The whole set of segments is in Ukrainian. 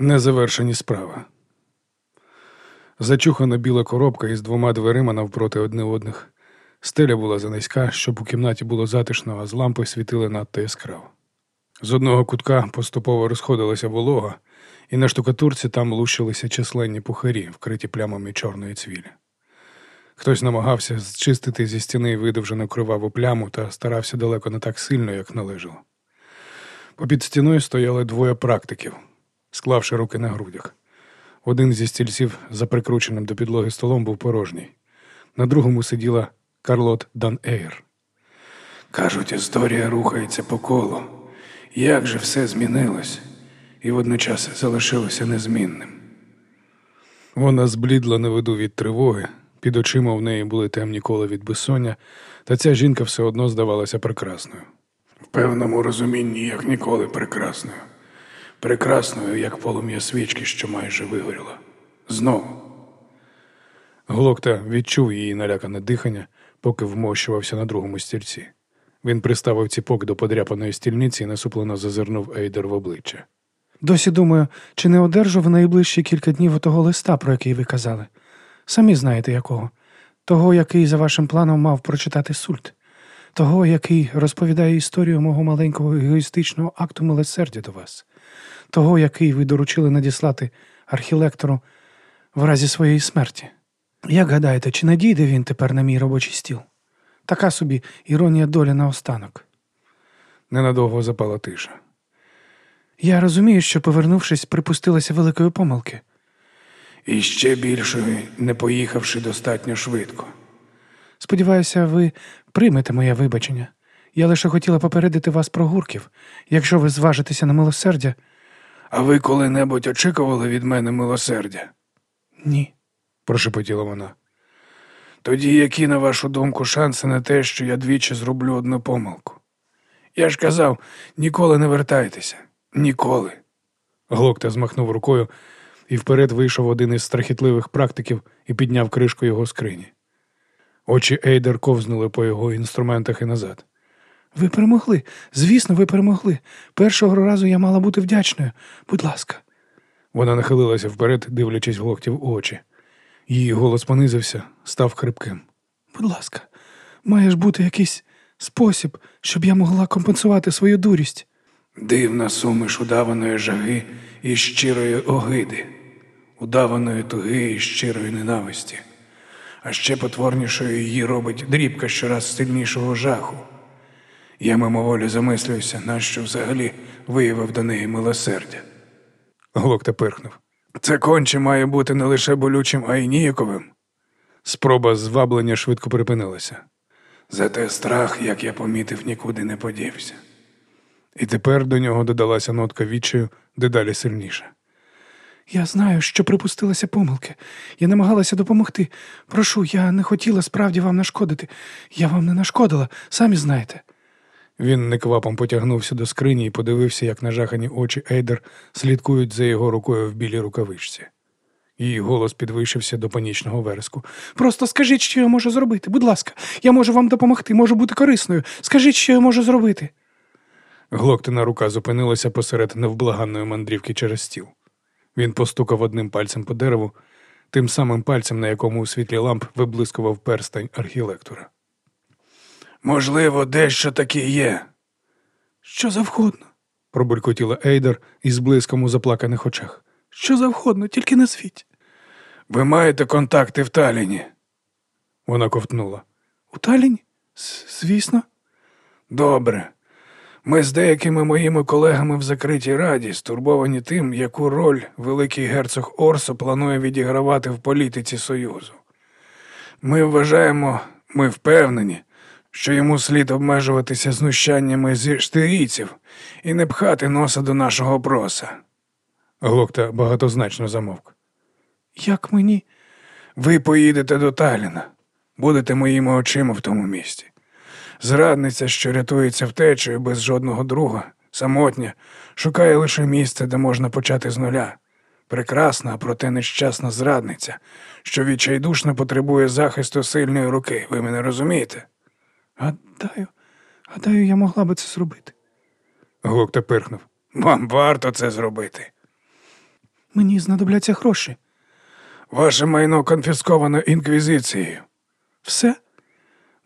Незавершені справи. Зачухана біла коробка із двома дверима навпроти одне одних. Стеля була занизька, щоб у кімнаті було затишно, а з лампи світили надто яскраво. З одного кутка поступово розходилася волога, і на штукатурці там лущилися численні пухарі, вкриті плямами чорної цвілі. Хтось намагався зчистити зі стіни видовжену криваву пляму та старався далеко не так сильно, як належало. Попід стіною стояли двоє практиків, склавши руки на грудях. Один зі стільців за прикрученим до підлоги столом був порожній. На другому сиділа Карлот Дан Ейр. Кажуть, історія рухається по колу. Як же все змінилось і водночас залишилося незмінним. Вона зблідла на виду від тривоги, під очима в неї були темні кола від безсоння, та ця жінка все одно здавалася прекрасною. В певному розумінні, як ніколи, прекрасною. Прекрасною, як полум'я свічки, що майже вигоріло. Знову. Глокта відчув її налякане дихання, поки вмощувався на другому стільці. Він приставив ціпок до подряпаної стільниці і насуплено зазирнув Ейдер в обличчя. Досі думаю, чи не одержу в найближчі кілька днів отого листа, про який ви казали. Самі знаєте якого. Того, який за вашим планом мав прочитати сульт, того, який розповідає історію мого маленького егоїстичного акту милосердя до вас, того, який ви доручили надіслати архілектору в разі своєї смерті. Як гадаєте, чи надійде він тепер на мій робочий стіл? Така собі іронія долі наостанок. Ненадовго запала тиша. Я розумію, що, повернувшись, припустилася великої помилки. І ще більшої, не поїхавши достатньо швидко. Сподіваюся, ви приймете моє вибачення. Я лише хотіла попередити вас про гурків. Якщо ви зважитеся на милосердя, А ви коли-небудь очікували від мене милосердя? ні. прошепотіла вона. Тоді які, на вашу думку, шанси на те, що я двічі зроблю одну помилку? Я ж казав, ніколи не вертайтеся. Ніколи. Глокта змахнув рукою, і вперед вийшов один із страхітливих практиків і підняв кришку його скрині. Очі Ейдер ковзнули по його інструментах і назад. Ви перемогли. Звісно, ви перемогли. Першого разу я мала бути вдячною. Будь ласка. Вона нахилилася вперед, дивлячись глокті в очі. Її голос понизився, став хрипким. Будь ласка, має ж бути якийсь спосіб, щоб я могла компенсувати свою дурість. Дивна суміш удаваної жаги і щирої огиди, удаваної туги і щирої ненависті. А ще потворнішою її робить дрібка щораз сильнішого жаху. Я мимоволі замислююся, нащо взагалі виявив до неї милосердя. Глокта пирхнув. Це конче має бути не лише болючим, а й ніяковим. Спроба зваблення швидко припинилася. Зате страх, як я помітив, нікуди не подівся. І тепер до нього додалася нотка відчаю дедалі сильніша. Я знаю, що припустилася помилки. Я намагалася допомогти. Прошу, я не хотіла справді вам нашкодити. Я вам не нашкодила, самі знаєте. Він неквапом потягнувся до скрині і подивився, як нажахані очі Ейдер слідкують за його рукою в білій рукавичці. Її голос підвищився до панічного вереску. Просто скажіть, що я можу зробити. Будь ласка, я можу вам допомогти, можу бути корисною. Скажіть, що я можу зробити. Глоктина рука зупинилася посеред невблаганної мандрівки через стіл. Він постукав одним пальцем по дереву, тим самим пальцем, на якому у світлі ламп виблискував перстень архілектора. Можливо, дещо таке є, Що завгодно, пробулькотіла Ейдер із блиском у заплаканих очах. що завгодно, тільки не світь. Ви маєте контакти в Таліні? Вона ковтнула. У Таліні? Звісно. Добре. Ми з деякими моїми колегами в закритій раді стурбовані тим, яку роль великий герцог Орсо планує відігравати в політиці Союзу. Ми вважаємо, ми впевнені, що йому слід обмежуватися знущаннями зі штирійців і не пхати носа до нашого проса. Глокта багатозначно замовк. Як мені? Ви поїдете до Таліна, будете моїми очима в тому місті. Зрадниця, що рятується втечею без жодного друга, самотня, шукає лише місце, де можна почати з нуля. Прекрасна, проте нещасна зрадниця, що відчайдушно потребує захисту сильної руки. Ви мене розумієте? Гадаю, гадаю, я могла би це зробити. Глокта пирхнув. Вам варто це зробити. Мені знадобляться гроші. Ваше майно конфісковано інквізицією. Все?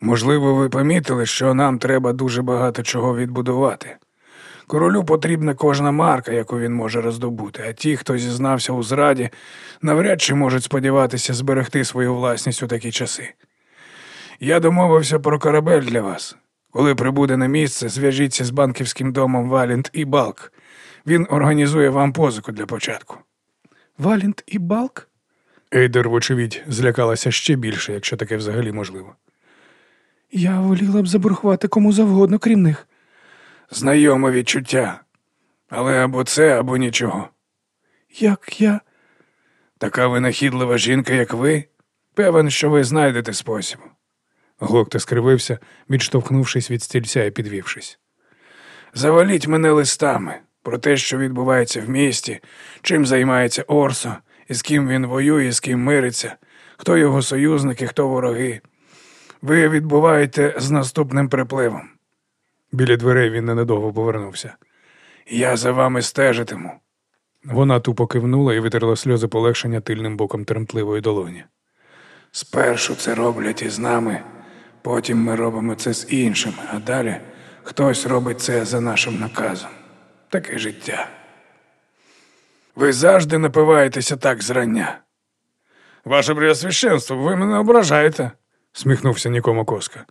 Можливо, ви помітили, що нам треба дуже багато чого відбудувати. Королю потрібна кожна марка, яку він може роздобути, а ті, хто зізнався у зраді, навряд чи можуть сподіватися зберегти свою власність у такі часи. Я домовився про корабель для вас. Коли прибуде на місце, зв'яжіться з банківським домом Валент і Балк. Він організує вам позику для початку. Валінт і Балк? Ейдер, вочевидь, злякалася ще більше, якщо таке взагалі можливо. Я воліла б заборгувати кому завгодно, крім них. Знайоме відчуття. Але або це, або нічого. Як я. Така винахідлива жінка, як ви, певен, що ви знайдете спосіб. Глокта скривився, відштовхнувшись від стільця і підвівшись. Заваліть мене листами про те, що відбувається в місті, чим займається Орсо, і з ким він воює, з ким мириться, хто його союзники, хто вороги. Ви відбуваєте з наступним припливом. Біля дверей він ненадовго повернувся. Я за вами стежитиму. Вона тупо кивнула і витерла сльози полегшення тильним боком тремтливої долоні. Спершу це роблять із нами, потім ми робимо це з іншими, а далі хтось робить це за нашим наказом. Таке життя. Ви завжди напиваєтеся так зрання. Ваше преосвященство, ви мене ображаєте, сміхнувся нікому коска.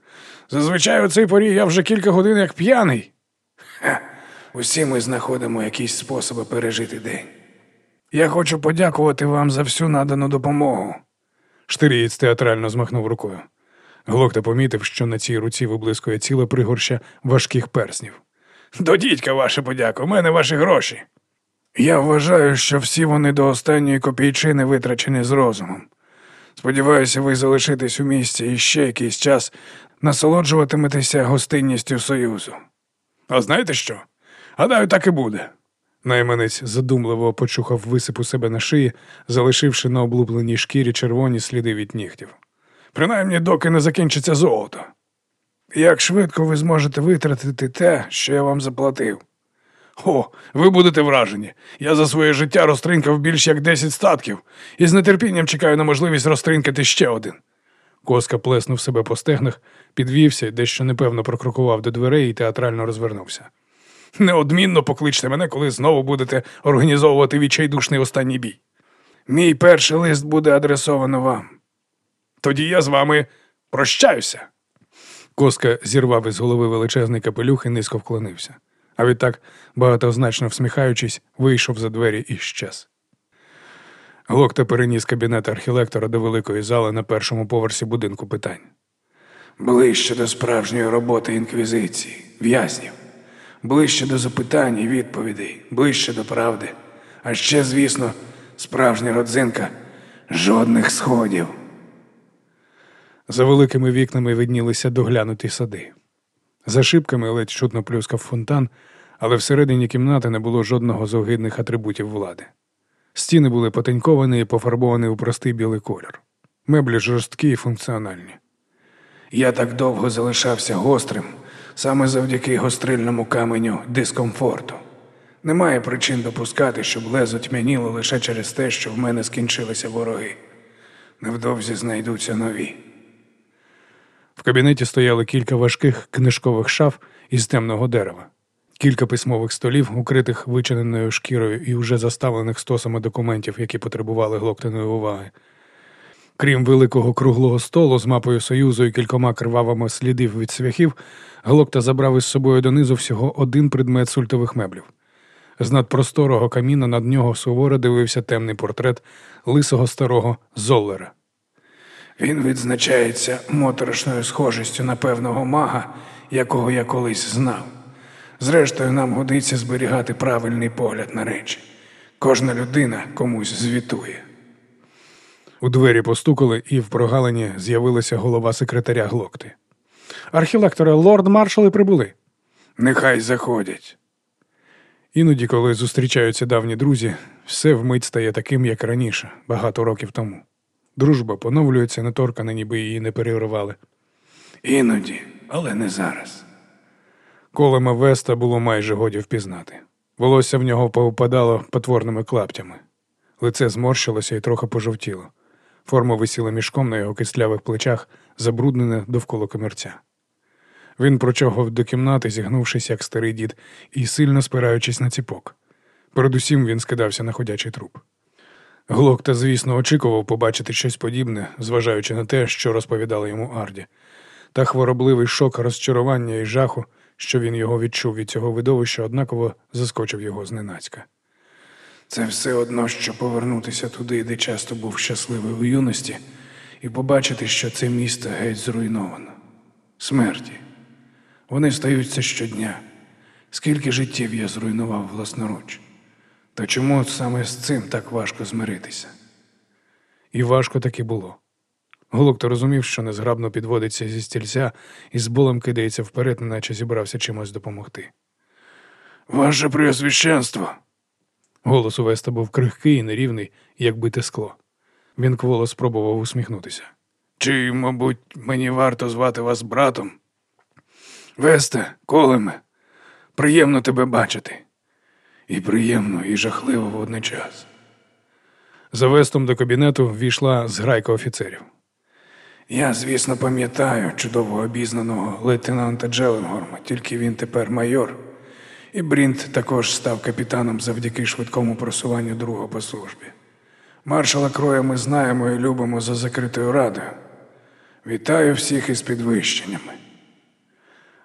Зазвичай у цій порі я вже кілька годин як п'яний. Усі ми знаходимо якісь способи пережити день. Я хочу подякувати вам за всю надану допомогу. Штирієць театрально змахнув рукою. Глокта помітив, що на цій руці виблискує ціла пригорща важких перснів. До дідька ваша подяка, у мене ваші гроші. Я вважаю, що всі вони до останньої копійчини витрачені з розумом. Сподіваюся, ви залишитесь у місті і ще якийсь час насолоджуватиметеся гостинністю Союзу. А знаєте що? Гадаю, так і буде. Найманець задумливо почухав висип у себе на шиї, залишивши на облупленій шкірі червоні сліди від нігтів. Принаймні, доки не закінчиться золото. Як швидко ви зможете витратити те, що я вам заплатив? О, ви будете вражені. Я за своє життя розтринкав більш як 10 статків і з нетерпінням чекаю на можливість розтринкати ще один. Коска плеснув себе по стегнах, підвівся дещо непевно прокрокував до дверей і театрально розвернувся. Неодмінно покличте мене, коли знову будете організовувати відчайдушний останній бій. Мій перший лист буде адресовано вам. Тоді я з вами прощаюся. Коска зірвав із голови величезний капелюх і низько вклонився. А відтак, багатозначно всміхаючись, вийшов за двері і щез. Глокта переніс кабінет архілектора до великої зали на першому поверсі будинку питань. Ближче до справжньої роботи інквізиції, в'язнів, ближче до запитань і відповідей, ближче до правди. А ще, звісно, справжня родзинка жодних сходів. За великими вікнами виднілися доглянуті сади. За шибками ледь чутно плюскав фонтан, але всередині кімнати не було жодного з огидних атрибутів влади. Стіни були потеньковані і пофарбовані у простий білий колір. Меблі жорсткі і функціональні. Я так довго залишався гострим, саме завдяки гострильному каменю дискомфорту. Немає причин допускати, щоб лезо тьмяніло лише через те, що в мене скінчилися вороги. Невдовзі знайдуться нові. В кабінеті стояли кілька важких книжкових шаф із темного дерева, кілька письмових столів, укритих вичиненою шкірою і вже заставлених стосами документів, які потребували глоктаної уваги. Крім великого круглого столу з мапою Союзу і кількома кривавими слідів від свяхів, Глокта забрав із собою донизу всього один предмет сультових меблів. З надпросторого каміна над нього суворо дивився темний портрет лисого старого Золлера. Він відзначається моторошною схожістю на певного мага, якого я колись знав. Зрештою, нам годиться зберігати правильний погляд на речі. Кожна людина комусь звітує. У двері постукали, і в прогалині з'явилася голова секретаря Глокти. Архілектори, лорд маршали прибули. Нехай заходять. Іноді, коли зустрічаються давні друзі, все вмить стає таким, як раніше, багато років тому. Дружба поновлюється, неторкана, ніби її не переривали. Іноді, але не зараз. Колема Веста було майже годі впізнати. Волосся в нього повпадало потворними клаптями. Лице зморщилося і трохи пожовтіло. Форма висіла мішком на його кислявих плечах, забруднене довкола комірця. Він прочогав до кімнати, зігнувшись, як старий дід, і сильно спираючись на ціпок. Передусім він скидався на ходячий труп. Глокта, звісно, очікував побачити щось подібне, зважаючи на те, що розповідала йому Арді. Та хворобливий шок розчарування і жаху, що він його відчув від цього видовища, однаково заскочив його зненацька. Це все одно, що повернутися туди, де часто був щасливий у юності, і побачити, що це місто геть зруйновано. Смерті. Вони стаються щодня. Скільки життів я зруйнував власноруч. То чому саме з цим так важко змиритися? І важко таки було. Голокто розумів, що незграбно підводиться зі стільця і з болем кидається вперед, неначе зібрався чимось допомогти. Ваше Преосвященство! Голос у Веста був крихкий і нерівний, як бите скло. Він кволо спробував усміхнутися. Чи, мабуть, мені варто звати вас братом? Весте, Колеме, приємно тебе бачити. І приємно, і жахливо водночас. За вестом до кабінету ввійшла зграйка офіцерів. Я, звісно, пам'ятаю чудово обізнаного лейтенанта Джеленгорма, тільки він тепер майор. І Брінт також став капітаном завдяки швидкому просуванню друга по службі. Маршала Кроя ми знаємо і любимо за закритою радою. Вітаю всіх із підвищеннями.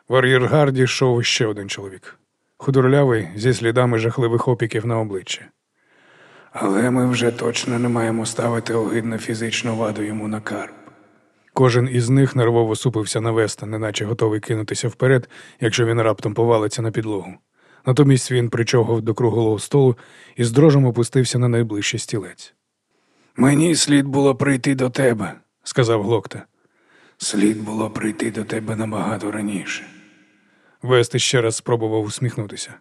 В ар'єргарді йшов ще один чоловік, худорлявий зі слідами жахливих опіків на обличчі. Але ми вже точно не маємо ставити огидну фізичну ваду йому на карп. Кожен із них нервово супився на веста, неначе готовий кинутися вперед, якщо він раптом повалиться на підлогу. Натомість він причогав до круглого столу і з дрожем опустився на найближчий стілець. Мені слід було прийти до тебе, сказав Глокта. Слід було прийти до тебе набагато раніше. Вест ще раз спробував усміхнутися.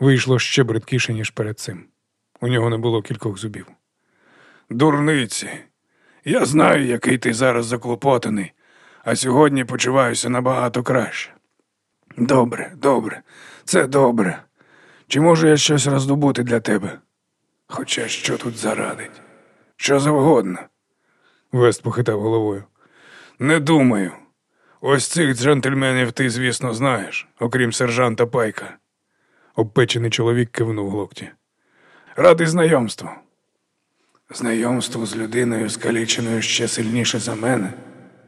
Вийшло ще бридкіше, ніж перед цим. У нього не було кількох зубів. Дурниці. Я знаю, який ти зараз заклопотаний, а сьогодні почуваюся набагато краще. Добре, добре, це добре. Чи можу я щось роздобути для тебе? Хоча що тут зарадить? Що завгодно. Вест похитав головою. Не думаю. Ось цих джентльменів ти, звісно, знаєш, окрім сержанта Пайка. Обпечений чоловік кивнув глокті. Радий знайомству. Знайомство з людиною, скаліченою ще сильніше за мене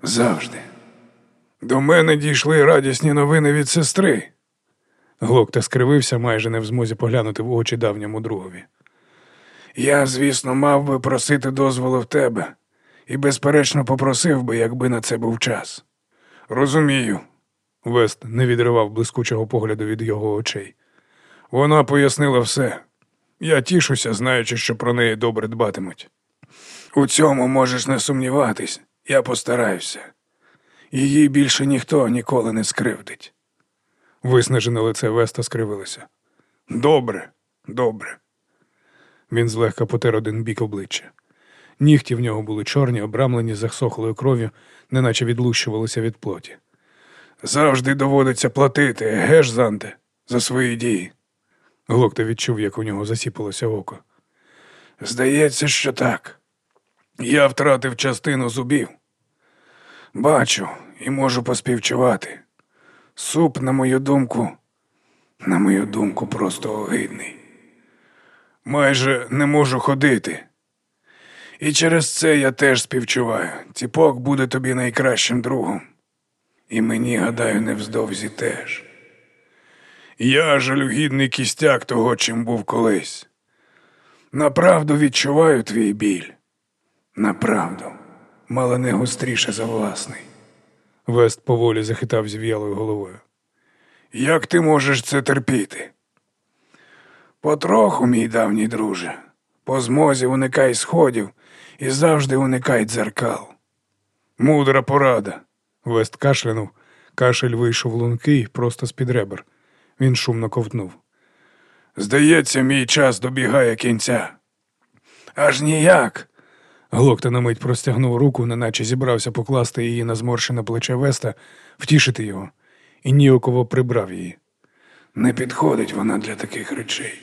завжди. До мене дійшли радісні новини від сестри. Глокта скривився, майже не в змозі поглянути в очі давньому другові. Я, звісно, мав би просити дозволу в тебе, і, безперечно, попросив би, якби на це був час. Розумію. Вест не відривав блискучого погляду від його очей. Вона пояснила все. Я тішуся, знаючи, що про неї добре дбатимуть. У цьому можеш не сумніватись, я постараюся. Її більше ніхто ніколи не скривдить. Виснажене лице Веста скривилося. Добре, добре. Він злегка потер один бік обличчя. Нігті в нього були чорні, обрамлені засохлою кров'ю, неначе відлущувалися від плоті. Завжди доводиться платити, геш, Занте, за свої дії. Глокта відчув, як у нього засіпалося око. Здається, що так. Я втратив частину зубів. Бачу і можу поспівчувати. Суп, на мою думку, на мою думку, просто огидний. Майже не можу ходити. І через це я теж співчуваю. Ціпок буде тобі найкращим другом. І мені, гадаю, невздовзі теж. Я жалюгідний кістяк того, чим був колись. Направду відчуваю твій біль. Направду, мало не гостріше за власний. Вест поволі захитав зів'ялою головою. Як ти можеш це терпіти? Потроху, мій давній друже, по змозі уникай сходів і завжди уникай дзеркал. Мудра порада. Вест кашлянув. Кашель вийшов лункий просто з-під ребер. Він шумно ковтнув. Здається, мій час добігає кінця. Аж ніяк. Глокта на мить простягнув руку, неначе зібрався покласти її на зморшене плече Веста, втішити його, і ніоково прибрав її. Не підходить вона для таких речей.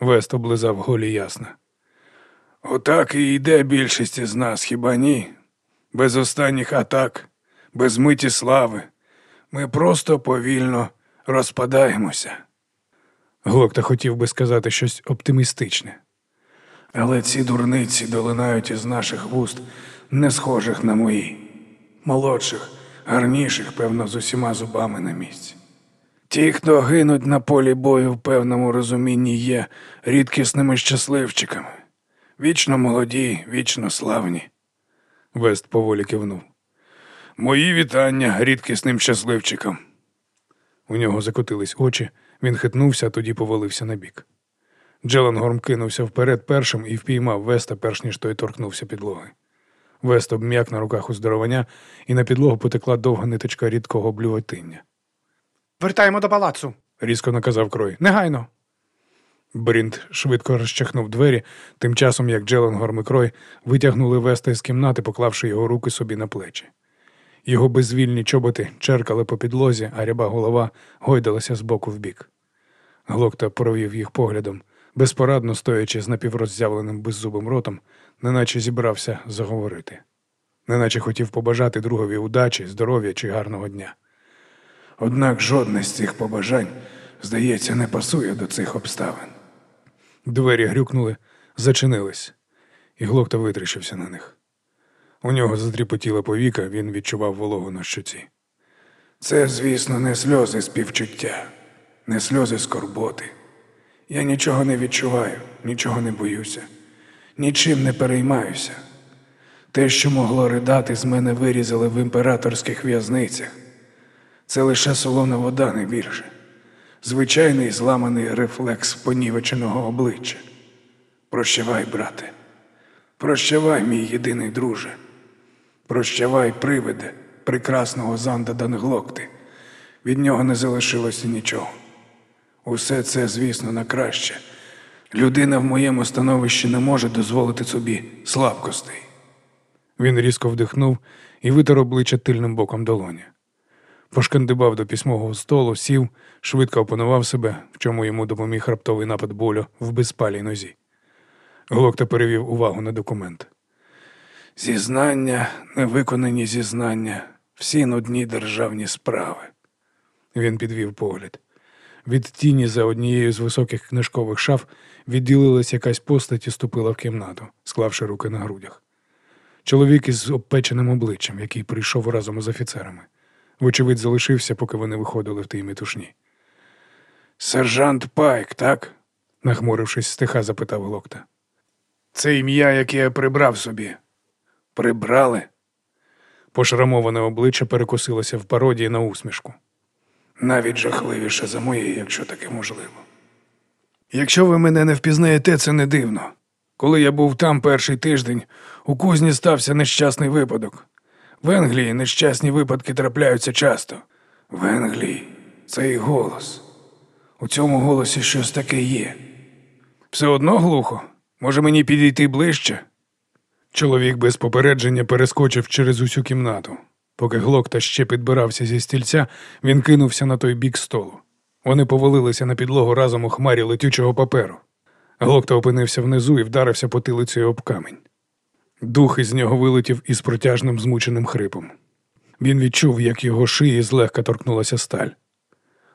Вест облизав голі ясна. Отак і йде більшість із нас, хіба ні? Без останніх атак, без миті слави. Ми просто повільно розпадаємося. Глокта хотів би сказати щось оптимістичне. Але ці дурниці долинають із наших вуст, не схожих на мої, молодших, гарніших, певно, з усіма зубами на місці. Ті, хто гинуть на полі бою в певному розумінні, є рідкісними щасливчиками. Вічно молоді, вічно славні. Вест поволі кивнув. Мої вітання рідкісним щасливчикам. У нього закотились очі, він хитнувся, а тоді повалився на бік. Джеленгорм кинувся вперед першим і впіймав Веста, перш ніж той торкнувся підлоги. Вест обм'як на руках у здоровання, і на підлогу потекла довга ниточка рідкого блювотиння. Вертаємо до палацу. Різко наказав крой. Негайно. Брінт швидко розчахнув двері, тим часом як Джеленгорм і Крой витягнули Веста із кімнати, поклавши його руки собі на плечі. Його безвільні чоботи черкали по підлозі, а ряба голова гойдалася з боку в бік. Глокта провів їх поглядом, безпорадно стоячи з напівроззявленим беззубим ротом, неначе зібрався заговорити, неначе хотів побажати другові удачі, здоров'я чи гарного дня. Однак жодне з цих побажань, здається, не пасує до цих обставин. Двері грюкнули, зачинились, і Глокта витріщився на них. У нього затріпотіла повіка, він відчував вологу на щоці. Це, звісно, не сльози співчуття, не сльози скорботи. Я нічого не відчуваю, нічого не боюся, нічим не переймаюся. Те, що могло ридати, з мене вирізали в імператорських в'язницях. Це лише солона вода, не більше. Звичайний зламаний рефлекс понівеченого обличчя. Прощавай, брате. Прощавай, мій єдиний друже. Прощавай, привиде, прекрасного Занда Данглокти. Від нього не залишилося нічого. Усе це, звісно, на краще. Людина в моєму становищі не може дозволити собі слабкостей. Він різко вдихнув і витер обличчя тильним боком долоні. Пошкандибав до письмового столу, сів, швидко опанував себе, в чому йому допоміг раптовий напад болю в безпалій нозі. Глокта перевів увагу на документ. Зізнання, невиконані зізнання, всі нудні державні справи. Він підвів погляд. Від тіні за однією з високих книжкових шаф відділилась якась постать і ступила в кімнату, склавши руки на грудях. Чоловік із обпеченим обличчям, який прийшов разом із офіцерами. Вочевидь, залишився, поки вони виходили в тій метушні. Сержант Пайк, так? нахмурившись, стиха запитав Глокта. Це ім'я, яке я прибрав собі. Прибрали? Пошрамоване обличчя перекосилося в пародії на усмішку. Навіть жахливіше за моє, якщо таке можливо. Якщо ви мене не впізнаєте, це не дивно. Коли я був там перший тиждень, у кузні стався нещасний випадок. В Енглії нещасні випадки трапляються часто. В Енглії цей голос. У цьому голосі щось таке є. Все одно глухо. Може мені підійти ближче? Чоловік без попередження перескочив через усю кімнату. Поки Глокта ще підбирався зі стільця, він кинувся на той бік столу. Вони повалилися на підлогу разом у хмарі летючого паперу. Глокта опинився внизу і вдарився потилицею об камінь. Дух із нього вилетів із протяжним змученим хрипом. Він відчув, як його шиї злегка торкнулася сталь.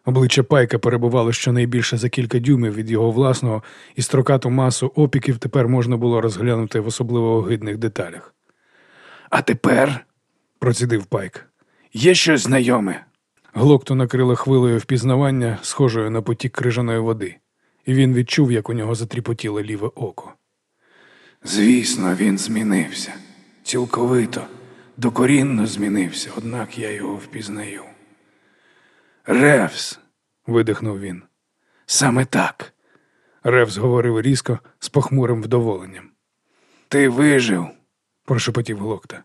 Обличчя пайка перебувало щонайбільше за кілька дюймів від його власного, і строкату масу опіків тепер можна було розглянути в особливо огидних деталях. А тепер, процідив пайк, є щось знайоме. Глокту накрила хвилею впізнавання, схожою на потік крижаної води, і він відчув, як у нього затріпотіло ліве око. Звісно, він змінився. Цілковито, докорінно змінився, однак я його впізнаю. Ревс, видихнув він. Саме так. Ревс говорив різко, з похмурим вдоволенням. Ти вижив, прошепотів Глокта.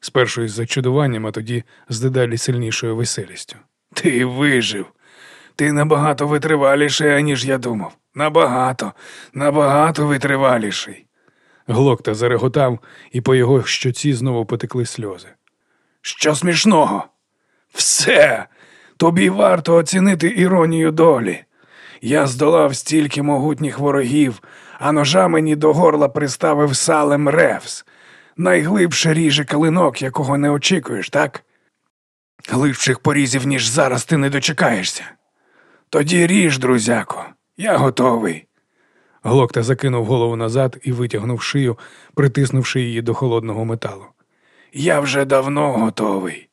Спершу із зачудуванням, а тоді з дедалі сильнішою веселістю. Ти вижив. Ти набагато витриваліший, аніж я думав. Набагато, набагато витриваліший. Глокта зареготав, і по його щоці знову потекли сльози. Що смішного? Все. Тобі варто оцінити іронію долі. Я здолав стільки могутніх ворогів, а ножа мені до горла приставив салем Ревс. Найглибше ріже калинок, якого не очікуєш, так? Глибших порізів, ніж зараз, ти не дочекаєшся. Тоді ріж, друзяко, я готовий. Глокта закинув голову назад і витягнув шию, притиснувши її до холодного металу. Я вже давно готовий.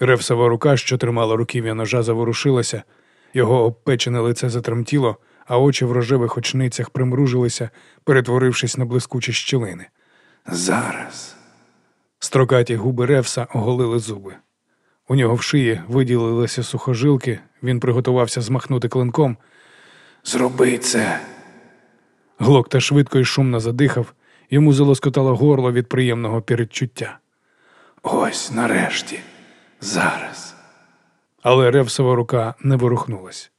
Ревсова рука, що тримала руків'я ножа, заворушилася, його обпечене лице затремтіло, а очі в рожевих очницях примружилися, перетворившись на блискучі щілини. Зараз. Строкаті губи Ревса оголили зуби. У нього в шиї виділилися сухожилки, він приготувався змахнути клинком. Зроби це. Глокта швидко і шумно задихав, йому залоскотало горло від приємного передчуття. Ось нарешті. Зараз. Але Ревсова рука не ворухнулась.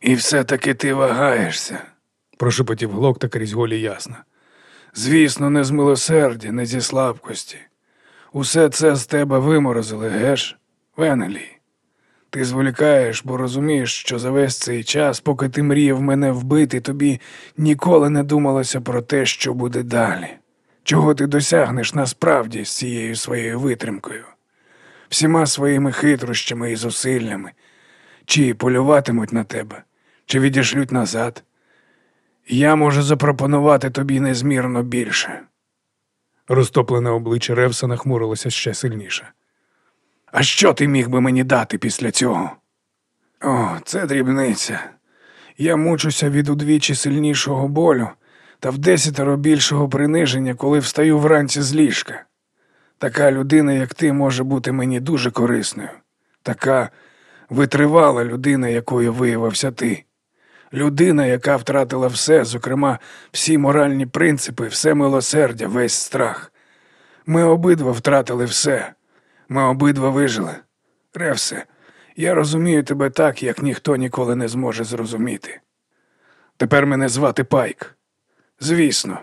І все-таки ти вагаєшся. Прошепотів Глокта крізь голі ясна. Звісно, не з милосердя, не зі слабкості. Усе це з тебе виморозили, геш, Венелі. Ти зволікаєш, бо розумієш, що за весь цей час, поки ти мріяв мене вбити, тобі ніколи не думалося про те, що буде далі. Чого ти досягнеш насправді з цією своєю витримкою, всіма своїми хитрощами і зусиллями, чи полюватимуть на тебе, чи відішлють назад. Я можу запропонувати тобі незмірно більше. Розтоплене обличчя Ревса нахмурилося ще сильніше. А що ти міг би мені дати після цього? О, це дрібниця. Я мучуся від удвічі сильнішого болю та в десятеро більшого приниження, коли встаю вранці з ліжка. Така людина, як ти, може бути мені дуже корисною. Така витривала людина, якою виявився ти. Людина, яка втратила все, зокрема, всі моральні принципи, все милосердя, весь страх. Ми обидва втратили все. Ми обидва вижили. Ревсе, я розумію тебе так, як ніхто ніколи не зможе зрозуміти. Тепер мене звати Пайк. Звісно,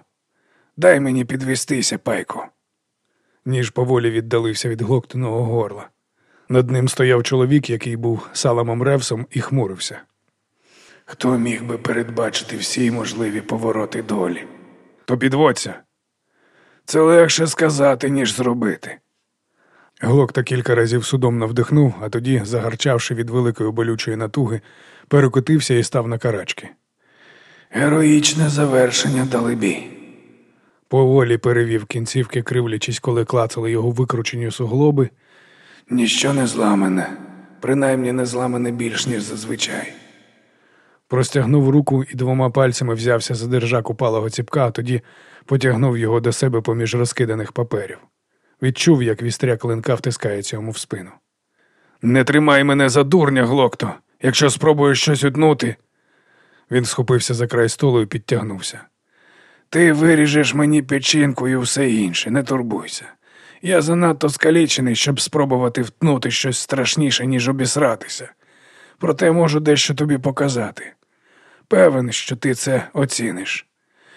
дай мені підвестися, Пайко. Ніж поволі віддалився від глоктиного горла. Над ним стояв чоловік, який був Саламом Ревсом, і хмурився. Хто міг би передбачити всі можливі повороти долі? То підводься. Це легше сказати, ніж зробити. Глокта кілька разів судомно вдихнув, а тоді, загарчавши від великої болючої натуги, перекотився і став на карачки. Героїчне завершення далебі. Поволі перевів кінцівки, кривлячись, коли клацали його викручені суглоби, Ніщо не зламане, принаймні не зламане більш, ніж зазвичай. простягнув руку і двома пальцями взявся за держак упалого ціпка, а тоді потягнув його до себе поміж розкиданих паперів. Відчув, як вістря клинка втискається йому в спину. Не тримай мене за дурня, глокто. Якщо спробуєш щось утнути, Він схопився за край столу і підтягнувся. ти виріжеш мені печінку і все інше, не турбуйся. Я занадто скалічений, щоб спробувати втнути щось страшніше, ніж обісратися. Проте можу дещо тобі показати. Певен, що ти це оціниш.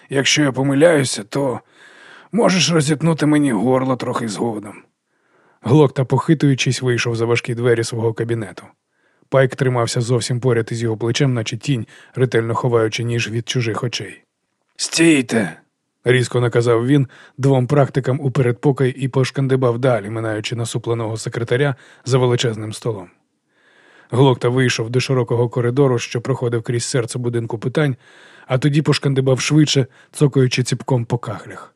Якщо я помиляюся, то можеш розітнути мені горло трохи згодом. Глокта, похитуючись, вийшов за важкі двері свого кабінету. Пайк тримався зовсім поряд із його плечем, наче тінь, ретельно ховаючи ніж від чужих очей. Стійте! Різко наказав він двом практикам у передпокій і пошкандибав далі, минаючи насупленого секретаря за величезним столом. Глокта вийшов до широкого коридору, що проходив крізь серце будинку питань, а тоді пошкандибав швидше, цокаючи ціпком по кахлях.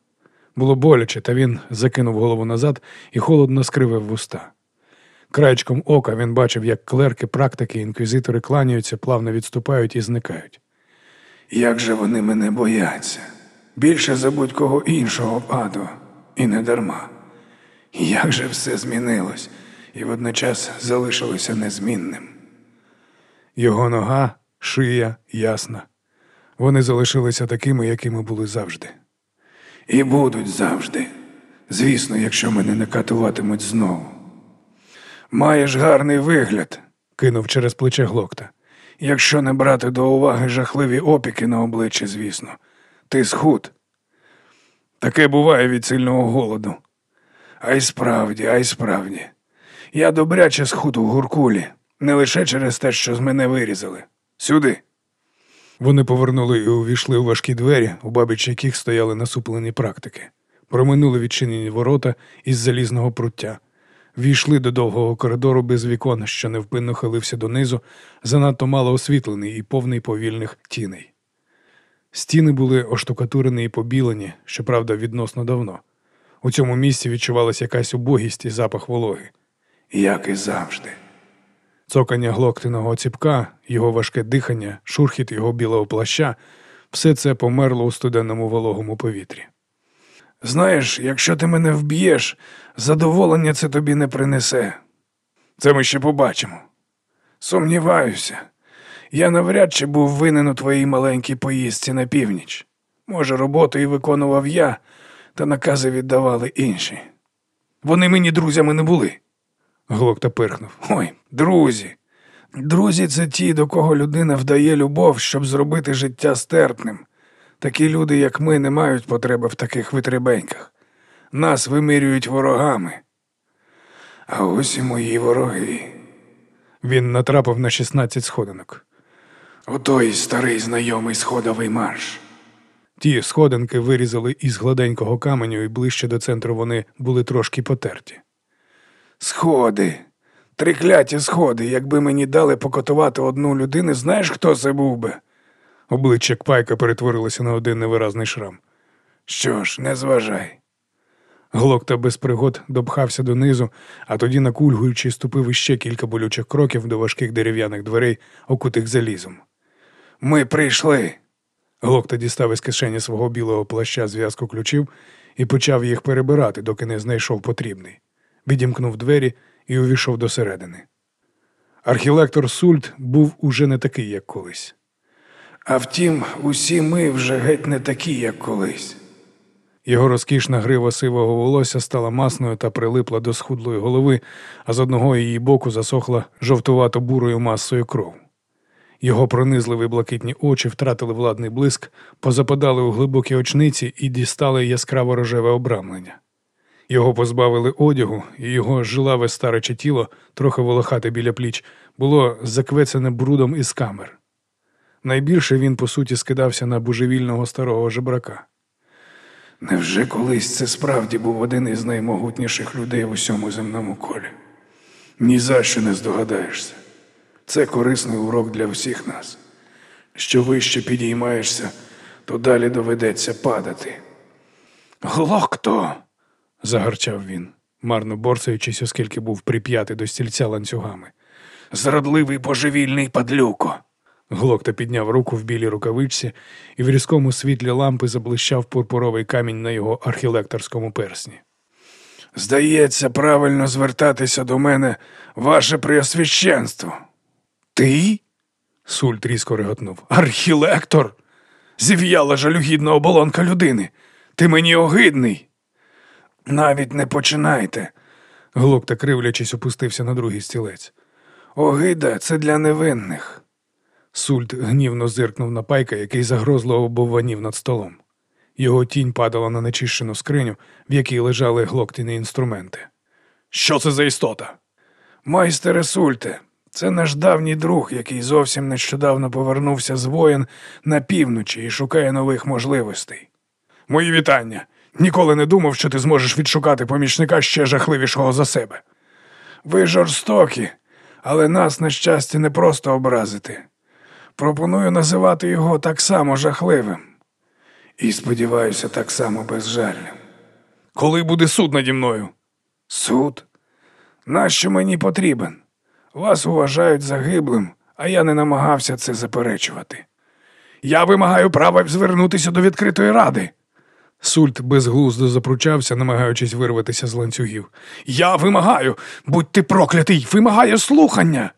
Було боляче, та він закинув голову назад і холодно скривив вуста. Краєчком ока він бачив, як клерки, практики, інквізитори кланяються, плавно відступають і зникають. Як же вони мене бояться? Більше за будь-кого іншого паду, і не дарма. Як же все змінилось і водночас залишилося незмінним. Його нога, шия, ясна. Вони залишилися такими, якими були завжди. І будуть завжди. Звісно, якщо мене не катуватимуть знову. Маєш гарний вигляд, Кинув через плече глокта. якщо не брати до уваги жахливі опіки на обличчі, звісно. Ти схуд. Таке буває від сильного голоду. А й справді, а й справді. Я добряче схуд у гуркулі, не лише через те, що з мене вирізали. Сюди. Вони повернули і увійшли у важкі двері, у бабіч яких стояли насуплені практики. Проминули відчинені ворота із залізного пруття. Війшли до довгого коридору без вікон, що невпинно хилився донизу, занадто мало освітлений і повний повільних тіней. Стіни були оштукатурені і побілені, щоправда, відносно давно. У цьому місці відчувалася якась убогість і запах вологи. Як і завжди. Цокання глоктиного ціпка, його важке дихання, шурхіт його білого плаща все це померло у студенному вологому повітрі. Знаєш, якщо ти мене вб'єш, задоволення це тобі не принесе. Це ми ще побачимо. Сумніваюся. Я навряд чи був винен у твоїй маленькій поїздці на північ. Може, роботу і виконував я, та накази віддавали інші. Вони мені друзями не були. Глокта пирхнув. Ой, друзі. Друзі це ті, до кого людина вдає любов, щоб зробити життя стерпним. Такі люди, як ми, не мають потреби в таких витребеньках. Нас вимірюють ворогами. А ось і мої вороги. Він натрапив на 16 сходинок. Отой старий знайомий сходовий марш. Ті сходинки вирізали із гладенького каменю, і ближче до центру вони були трошки потерті. Сходи. Трикляті сходи. Якби мені дали покотувати одну людину, знаєш, хто це був би? Обличчя Кпайка перетворилося на один невиразний шрам. Що ж, не зважай. Глокта без пригод допхався донизу, а тоді, накульгуючи, ступив іще кілька болючих кроків до важких дерев'яних дверей, окутих залізом. Ми прийшли. Глокта дістав із кишені свого білого плаща зв'язку ключів і почав їх перебирати, доки не знайшов потрібний. Відімкнув двері і увійшов до середини. Архілектор Сульт був уже не такий, як колись. А втім, усі ми вже геть не такі, як колись. Його розкішна грива сивого волосся стала масною та прилипла до схудлої голови, а з одного її боку засохла жовтувато бурою масою кров. Його пронизливі блакитні очі втратили владний блиск, позападали у глибокі очниці і дістали яскраво рожеве обрамлення. Його позбавили одягу, і його жилаве старече тіло, трохи волохате біля пліч, було заквецене брудом із камер. Найбільше він, по суті, скидався на божевільного старого жебрака. Невже колись це справді був один із наймогутніших людей в усьому земному колі? Ні за що не здогадаєшся. Це корисний урок для всіх нас. Що вище підіймаєшся, то далі доведеться падати. Глокто! Загарчав він, марно борсаючись, оскільки був прип'ятий до стільця ланцюгами. Зрадливий божевільний падлюко. Глокта підняв руку в білій рукавичці, і в різкому світлі лампи заблищав пурпуровий камінь на його архілекторському персні. Здається, правильно звертатися до мене, ваше преосвященство. Ти? Сульт різко реготнув. Архілектор? Зів'яла жалюгідна оболонка людини. Ти мені огидний. Навіть не починайте. Глокта, кривлячись, опустився на другий стілець. Огида це для невинних. Сульт гнівно зиркнув на пайка, який загрозливо бовванів над столом. Його тінь падала на нечищену скриню, в якій лежали глоктіні інструменти. Що це за істота? Майстере Сульте, це наш давній друг, який зовсім нещодавно повернувся з воєн на півночі і шукає нових можливостей. Мої вітання. Ніколи не думав, що ти зможеш відшукати помічника ще жахливішого за себе. Ви жорстокі, але нас, на щастя, не просто образити. Пропоную називати його так само жахливим. І сподіваюся, так само безжальним. Коли буде суд наді мною? Суд? Нащо мені потрібен? Вас вважають загиблим, а я не намагався це заперечувати. Я вимагаю права звернутися до відкритої ради. Сульт безглуздо запручався, намагаючись вирватися з ланцюгів. Я вимагаю, будь ти проклятий, вимагаю слухання.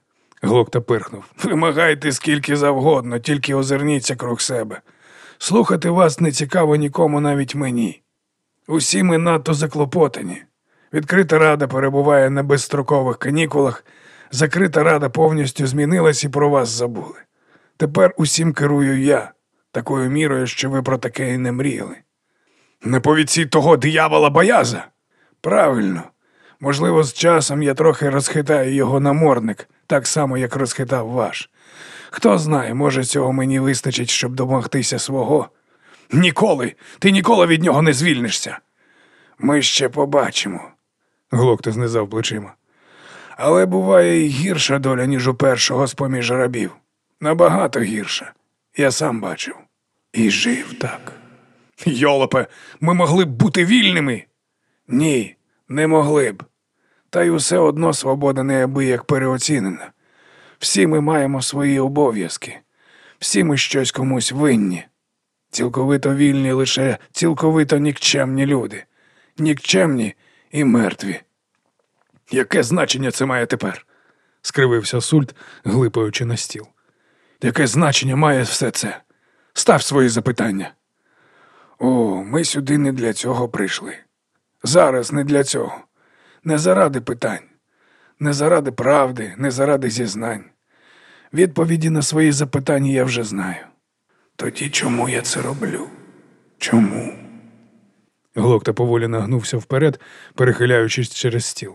Глокта пирхнув. Вимагайте скільки завгодно, тільки озирніться круг себе. Слухати вас не цікаво нікому, навіть мені. Усі ми надто заклопотані. Відкрита рада перебуває на безстрокових канікулах, закрита рада повністю змінилась і про вас забули. Тепер усім керую я, такою мірою, що ви про таке і не мріяли. Не повідці того диявола бояза. Правильно. Можливо, з часом я трохи розхитаю його намордник, так само, як розхитав ваш. Хто знає, може, цього мені вистачить, щоб домогтися свого. Ніколи, ти ніколи від нього не звільнишся. Ми ще побачимо. Глокта знизав плечима. Але буває і гірша доля, ніж у першого з поміж рабів. Набагато гірша. Я сам бачив. І жив так. Йолопе, ми могли б бути вільними. Ні, не могли б. Та й усе одно свобода неабияк переоцінена. Всі ми маємо свої обов'язки, всі ми щось комусь винні. Цілковито вільні лише цілковито нікчемні люди, нікчемні і мертві. Яке значення це має тепер? скривився Сульт, глипаючи на стіл. Яке значення має все це? Став свої запитання. О, ми сюди не для цього прийшли. Зараз не для цього. Не заради питань, не заради правди, не заради зізнань. Відповіді на свої запитання я вже знаю. Тоді чому я це роблю? Чому? Глокта поволі нагнувся вперед, перехиляючись через стіл.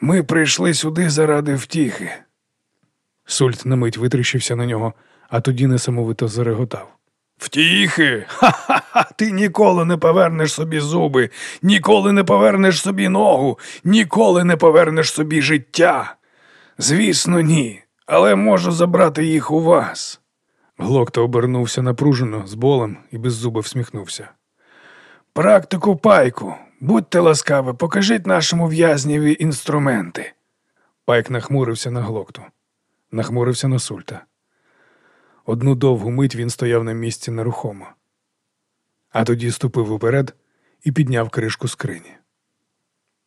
Ми прийшли сюди заради втіхи. Сульт на мить витріщився на нього, а тоді несамовито зареготав. Втіхи? Ха-ха-ха! Ти ніколи не повернеш собі зуби, ніколи не повернеш собі ногу, ніколи не повернеш собі життя. Звісно, ні, але можу забрати їх у вас. Глокта обернувся напружено, з болем і беззубо всміхнувся. Практику пайку, будьте ласкаві, покажіть нашому в'язнєві інструменти. Пайк нахмурився на глокту, нахмурився на сульта. Одну довгу мить він стояв на місці нерухомо, а тоді ступив уперед і підняв кришку скрині.